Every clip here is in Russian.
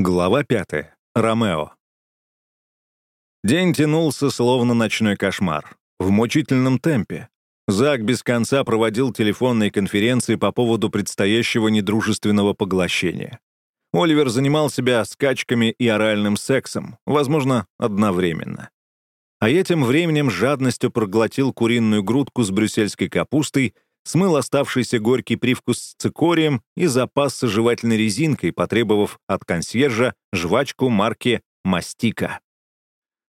Глава 5. Ромео. День тянулся, словно ночной кошмар. В мучительном темпе. Зак без конца проводил телефонные конференции по поводу предстоящего недружественного поглощения. Оливер занимал себя скачками и оральным сексом, возможно, одновременно. А я тем временем жадностью проглотил куриную грудку с брюссельской капустой — смыл оставшийся горький привкус с цикорием и запасся жевательной резинкой, потребовав от консьержа жвачку марки «Мастика».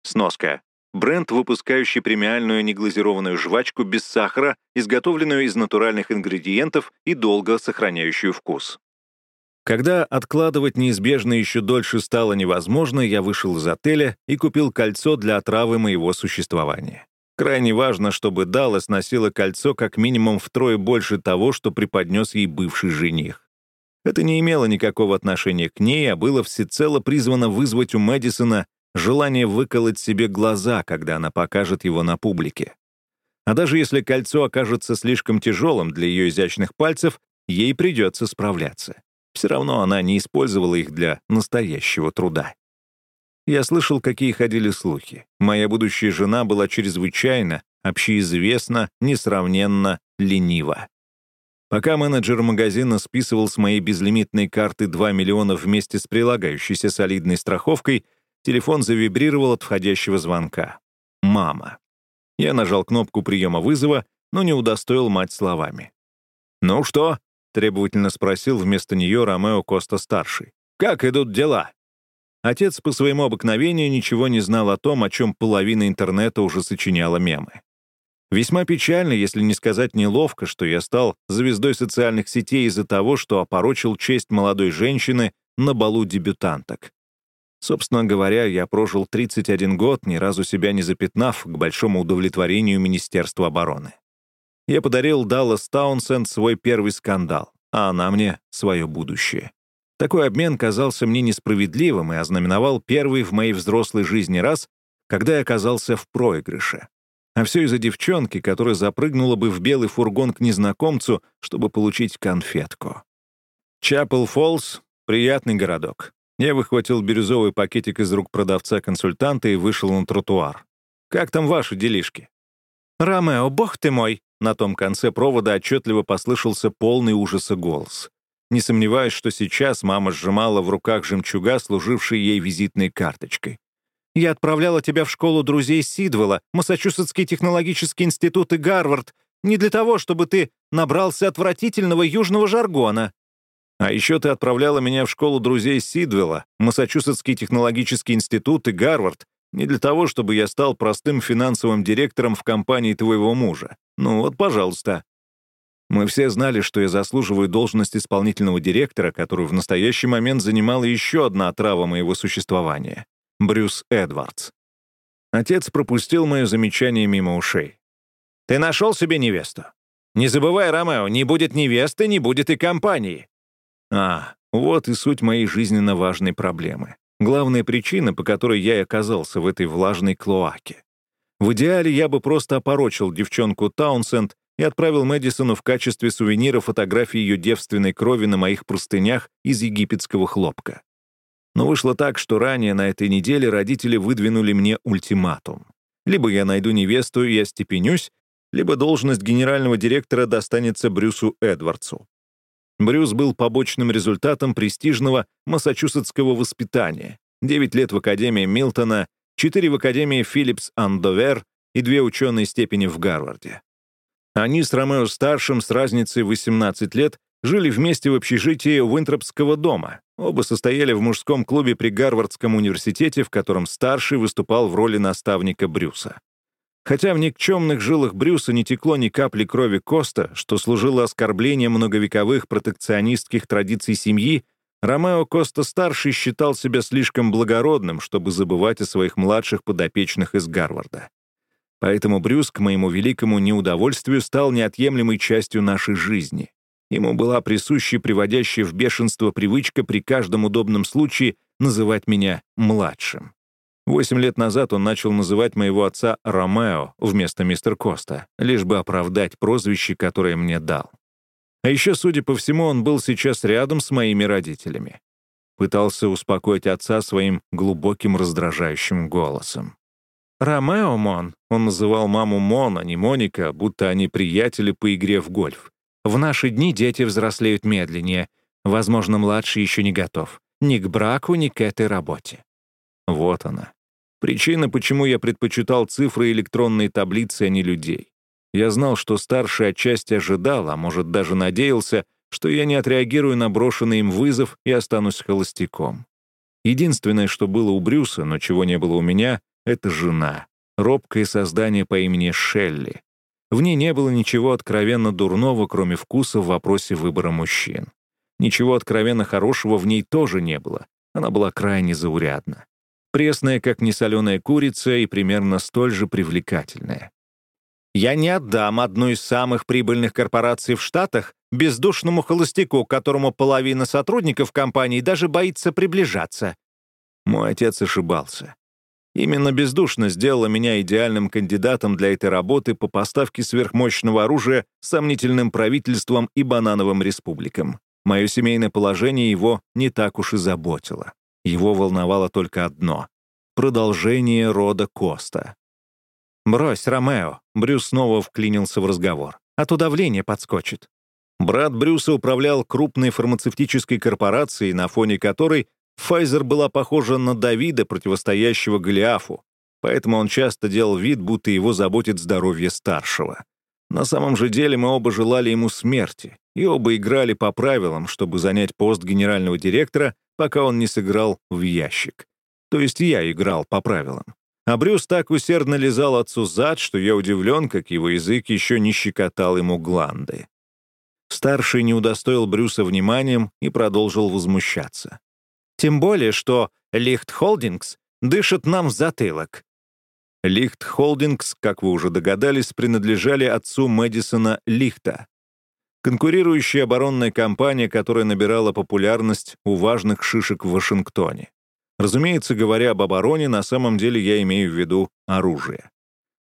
Сноска. Бренд, выпускающий премиальную неглазированную жвачку без сахара, изготовленную из натуральных ингредиентов и долго сохраняющую вкус. Когда откладывать неизбежно еще дольше стало невозможно, я вышел из отеля и купил кольцо для отравы моего существования. Крайне важно, чтобы Даллас носила кольцо как минимум втрое больше того, что преподнес ей бывший жених. Это не имело никакого отношения к ней, а было всецело призвано вызвать у Мэдисона желание выколоть себе глаза, когда она покажет его на публике. А даже если кольцо окажется слишком тяжелым для ее изящных пальцев, ей придется справляться. Все равно она не использовала их для настоящего труда. Я слышал, какие ходили слухи. Моя будущая жена была чрезвычайно, общеизвестна, несравненно ленива. Пока менеджер магазина списывал с моей безлимитной карты 2 миллиона вместе с прилагающейся солидной страховкой, телефон завибрировал от входящего звонка. «Мама». Я нажал кнопку приема вызова, но не удостоил мать словами. «Ну что?» — требовательно спросил вместо нее Ромео Коста-старший. «Как идут дела?» Отец по своему обыкновению ничего не знал о том, о чем половина интернета уже сочиняла мемы. Весьма печально, если не сказать неловко, что я стал звездой социальных сетей из-за того, что опорочил честь молодой женщины на балу дебютанток. Собственно говоря, я прожил 31 год, ни разу себя не запятнав, к большому удовлетворению Министерства обороны. Я подарил Даллас Таунсенд свой первый скандал, а она мне — свое будущее. Такой обмен казался мне несправедливым и ознаменовал первый в моей взрослой жизни раз, когда я оказался в проигрыше. А все из-за девчонки, которая запрыгнула бы в белый фургон к незнакомцу, чтобы получить конфетку. Чапел Фоллс — приятный городок. Я выхватил бирюзовый пакетик из рук продавца-консультанта и вышел на тротуар. «Как там ваши делишки?» «Ромео, бог ты мой!» На том конце провода отчетливо послышался полный ужаса голос. Не сомневаюсь, что сейчас мама сжимала в руках жемчуга, служивший ей визитной карточкой. «Я отправляла тебя в школу друзей Сидвелла, Массачусетский технологический институт и Гарвард, не для того, чтобы ты набрался отвратительного южного жаргона». «А еще ты отправляла меня в школу друзей Сидвелла, Массачусетский технологический институт и Гарвард, не для того, чтобы я стал простым финансовым директором в компании твоего мужа. Ну вот, пожалуйста, мы все знали, что я заслуживаю должность исполнительного директора, которую в настоящий момент занимала еще одна отрава моего существования — Брюс Эдвардс. Отец пропустил мое замечание мимо ушей. «Ты нашел себе невесту? Не забывай, Ромео, не будет невесты, не будет и компании». А, вот и суть моей жизненно важной проблемы. Главная причина, по которой я и оказался в этой влажной клоаке. В идеале я бы просто опорочил девчонку Таунсенд и отправил Мэдисону в качестве сувенира фотографии ее девственной крови на моих простынях из египетского хлопка. Но вышло так, что ранее на этой неделе родители выдвинули мне ультиматум. Либо я найду невесту и остепенюсь, либо должность генерального директора достанется Брюсу Эдвардсу. Брюс был побочным результатом престижного массачусетского воспитания. 9 лет в Академии Милтона, 4 в Академии Филлипс Андовер и две ученые степени в Гарварде. Они с Ромео-старшим с разницей 18 лет жили вместе в общежитии Уинтропского дома. Оба состояли в мужском клубе при Гарвардском университете, в котором старший выступал в роли наставника Брюса. Хотя в никчемных жилах Брюса не текло ни капли крови Коста, что служило оскорблением многовековых протекционистских традиций семьи, Ромео Коста-старший считал себя слишком благородным, чтобы забывать о своих младших подопечных из Гарварда. Поэтому Брюс, к моему великому неудовольствию, стал неотъемлемой частью нашей жизни. Ему была присуща приводящая в бешенство привычка при каждом удобном случае называть меня младшим. Восемь лет назад он начал называть моего отца Ромео вместо мистер Коста, лишь бы оправдать прозвище, которое мне дал. А еще, судя по всему, он был сейчас рядом с моими родителями. Пытался успокоить отца своим глубоким раздражающим голосом. «Ромео Мон», он называл маму Мон, а не Моника, будто они приятели по игре в гольф. «В наши дни дети взрослеют медленнее. Возможно, младший еще не готов. Ни к браку, ни к этой работе». Вот она. Причина, почему я предпочитал цифры и электронные таблицы, а не людей. Я знал, что старший отчасти ожидал, а может даже надеялся, что я не отреагирую на брошенный им вызов и останусь холостяком. Единственное, что было у Брюса, но чего не было у меня, это жена, робкое создание по имени Шелли. В ней не было ничего откровенно дурного, кроме вкуса в вопросе выбора мужчин. Ничего откровенно хорошего в ней тоже не было. Она была крайне заурядна. Пресная, как несоленая курица, и примерно столь же привлекательная. «Я не отдам одну из самых прибыльных корпораций в Штатах бездушному холостяку, которому половина сотрудников компании даже боится приближаться». Мой отец ошибался. Именно бездушно сделала меня идеальным кандидатом для этой работы по поставке сверхмощного оружия сомнительным правительством и банановым республикам. Мое семейное положение его не так уж и заботило. Его волновало только одно — продолжение рода Коста. «Брось, Ромео», — Брюс снова вклинился в разговор, «а то давление подскочит». Брат Брюса управлял крупной фармацевтической корпорацией, на фоне которой Файзер была похожа на Давида, противостоящего Голиафу, поэтому он часто делал вид, будто его заботит здоровье старшего. На самом же деле мы оба желали ему смерти, и оба играли по правилам, чтобы занять пост генерального директора, пока он не сыграл в ящик. То есть я играл по правилам. А Брюс так усердно лизал отцу зад, что я удивлен, как его язык еще не щекотал ему гланды. Старший не удостоил Брюса вниманием и продолжил возмущаться. Тем более, что Лихт Холдингс дышит нам в затылок. Лихт Холдингс, как вы уже догадались, принадлежали отцу Мэдисона Лихта. Конкурирующая оборонная компания, которая набирала популярность у важных шишек в Вашингтоне. Разумеется, говоря об обороне, на самом деле я имею в виду оружие.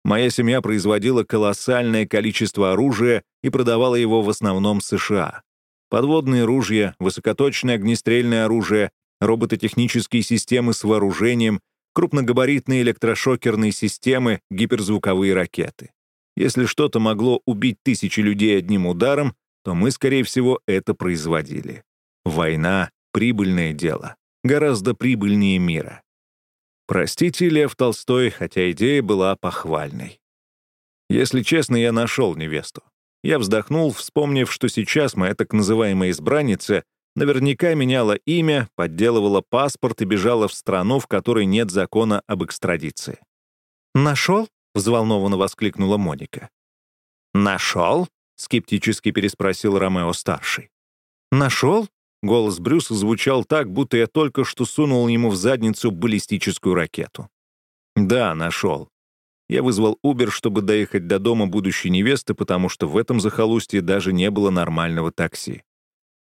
Моя семья производила колоссальное количество оружия и продавала его в основном США. Подводные ружья, высокоточное огнестрельное оружие, робототехнические системы с вооружением, крупногабаритные электрошокерные системы, гиперзвуковые ракеты. Если что-то могло убить тысячи людей одним ударом, то мы, скорее всего, это производили. Война — прибыльное дело, гораздо прибыльнее мира. Простите, Лев Толстой, хотя идея была похвальной. Если честно, я нашел невесту. Я вздохнул, вспомнив, что сейчас моя так называемая избранница Наверняка меняла имя, подделывала паспорт и бежала в страну, в которой нет закона об экстрадиции. «Нашел?» — взволнованно воскликнула Моника. «Нашел?» — скептически переспросил Ромео-старший. «Нашел?» — голос Брюса звучал так, будто я только что сунул ему в задницу баллистическую ракету. «Да, нашел. Я вызвал Убер, чтобы доехать до дома будущей невесты, потому что в этом захолустье даже не было нормального такси.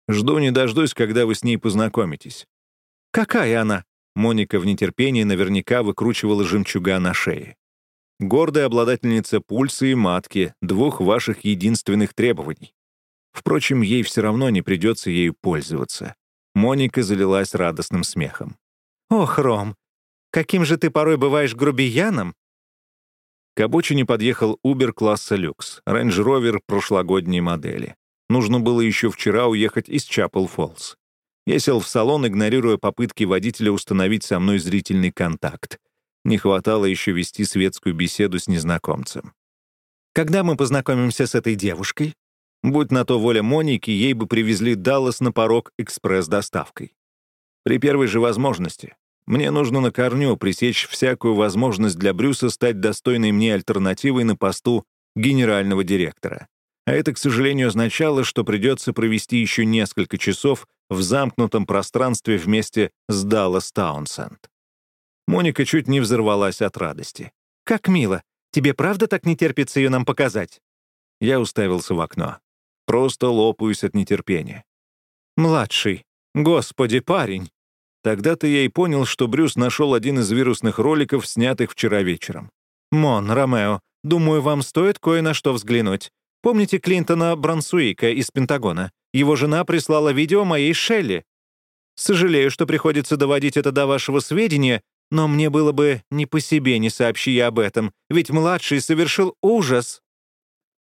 Жду не дождусь, когда вы с ней познакомитесь». «Какая она?» Моника в нетерпении наверняка выкручивала жемчуга на шее. «Гордая обладательница пульса и матки, двух ваших единственных требований. Впрочем, ей все равно не придется ею пользоваться». Моника залилась радостным смехом. «Ох, Ром, каким же ты порой бываешь грубияном?» К обочине подъехал Uber класса люкс, Rover прошлогодней модели. Нужно было еще вчера уехать из Чапел-Фоллс. Я сел в салон, игнорируя попытки водителя установить со мной зрительный контакт. Не хватало еще вести светскую беседу с незнакомцем. «Когда мы познакомимся с этой девушкой?» Будь на то воля Моники, ей бы привезли Даллас на порог экспресс-доставкой. При первой же возможности. Мне нужно на корню пресечь всякую возможность для Брюса стать достойной мне альтернативой на посту генерального директора. А это, к сожалению, означало, что придется провести еще несколько часов в замкнутом пространстве вместе с Даллас Таунсенд. Моника чуть не взорвалась от радости. «Как мило! Тебе правда так не терпится ее нам показать?» Я уставился в окно. Просто лопаюсь от нетерпения. «Младший! Господи, парень!» Тогда-то я и понял, что Брюс нашел один из вирусных роликов, снятых вчера вечером. «Мон, Ромео, думаю, вам стоит кое на что взглянуть. Помните Клинтона Брансуика из Пентагона? Его жена прислала видео моей Шелли». Сожалею, что приходится доводить это до вашего сведения, но мне было бы не по себе, не сообщи об этом, ведь младший совершил ужас».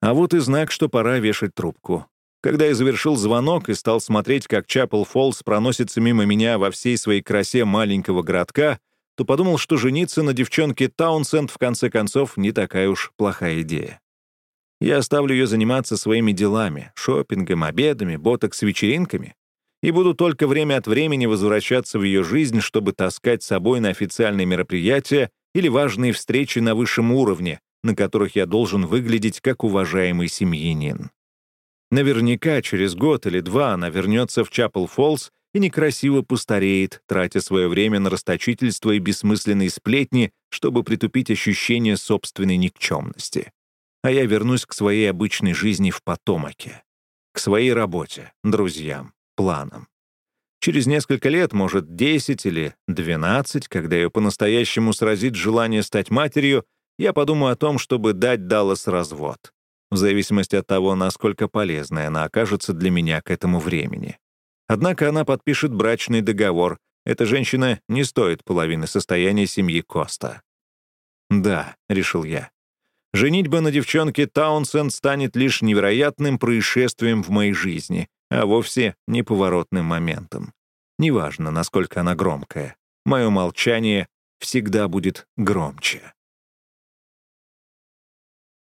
А вот и знак, что пора вешать трубку. Когда я завершил звонок и стал смотреть, как Чапел Фоллс проносится мимо меня во всей своей красе маленького городка, то подумал, что жениться на девчонке Таунсенд в конце концов не такая уж плохая идея. Я оставлю ее заниматься своими делами, шопингом, обедами, ботокс-вечеринками, и буду только время от времени возвращаться в ее жизнь, чтобы таскать с собой на официальные мероприятия или важные встречи на высшем уровне, на которых я должен выглядеть как уважаемый семьянин. Наверняка через год или два она вернется в Чапел-Фоллс и некрасиво постареет, тратя свое время на расточительство и бессмысленные сплетни, чтобы притупить ощущение собственной никчемности. А я вернусь к своей обычной жизни в Потомаке, к своей работе, друзьям, планам. Через несколько лет, может, 10 или 12, когда ее по-настоящему сразит желание стать матерью, я подумаю о том, чтобы дать Даллас развод в зависимости от того, насколько полезной она окажется для меня к этому времени. Однако она подпишет брачный договор. Эта женщина не стоит половины состояния семьи Коста. «Да», — решил я. «Женитьба на девчонке Таунсенд станет лишь невероятным происшествием в моей жизни, а вовсе неповоротным моментом. Неважно, насколько она громкая. Мое молчание всегда будет громче».